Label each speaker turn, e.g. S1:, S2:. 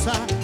S1: casa